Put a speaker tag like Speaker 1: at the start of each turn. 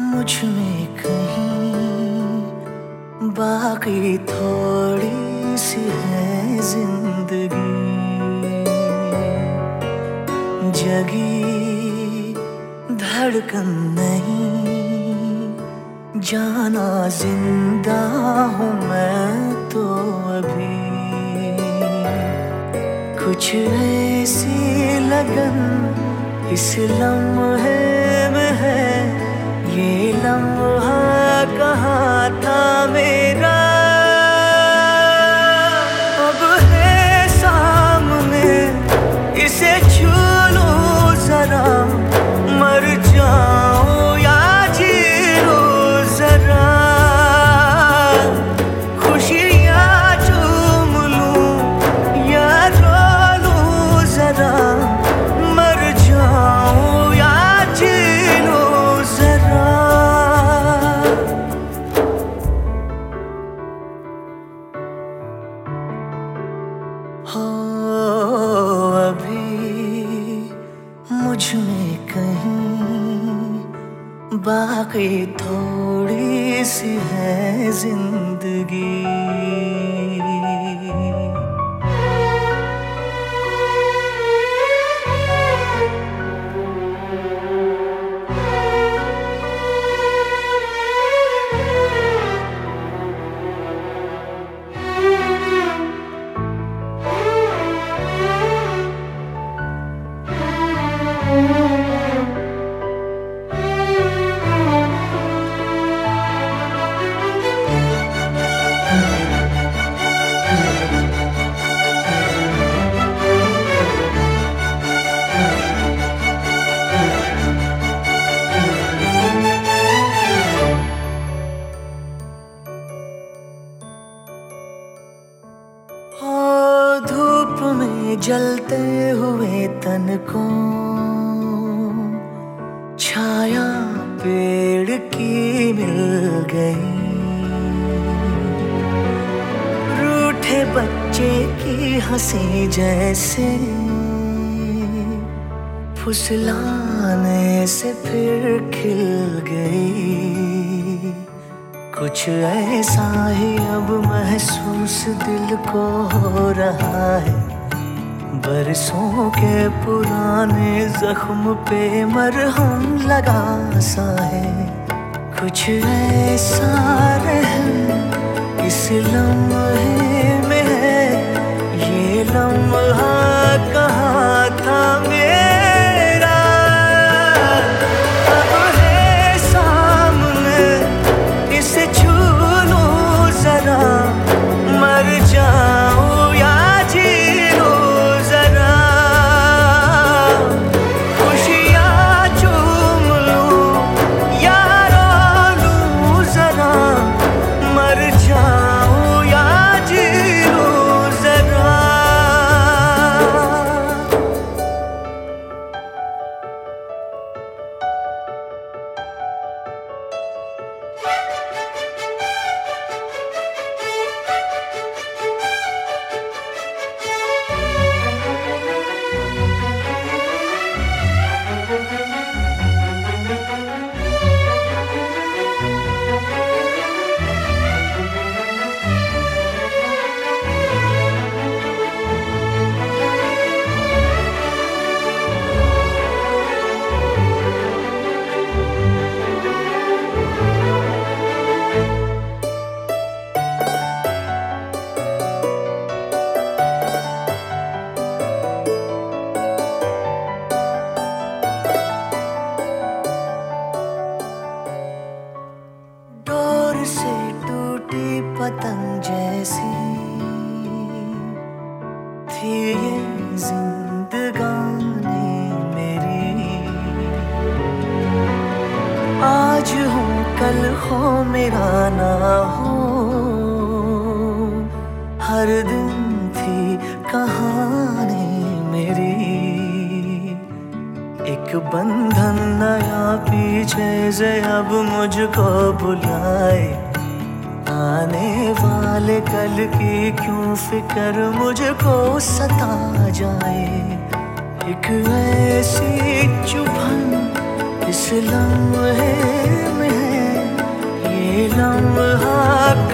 Speaker 1: मुझमें कहीं बाकी थोड़ी सी है ज़िंदगी। जगी धड़कन नहीं, जाना ज़िंदा हूँ मैं तो अभी। कुछ ऐसी लगन इस लम्हे हो अभी मुझमें कहीं बाकी थोड़ी सी है ज़िंदगी। जलते हुए तन को, छाया पेड़ की मिल गई। रूठे बच्चे की हँसी जैसे, फुसलाने से फिर खिल गई। कुछ ऐसा ही अब महसूस दिल को हो रहा है। बरसों के पुराने जख्म पे मरहम लगा सा है। कुछ ऐसा इस लम्हे में है। ये लम्हा से टूटी पतंग जैसी। थी ये जिंदगानी मेरी। आज हूँ, कल हो, मेरा ना हो। हर दिन थी कहानी मेरी। एक बंधन नया पीछे से अब मुझको बुलाए। आने वाले कल की क्यों फ़िक्र मुझको सता जाए? एक ऐसी चुभन इस लम्हे में ये लम्हा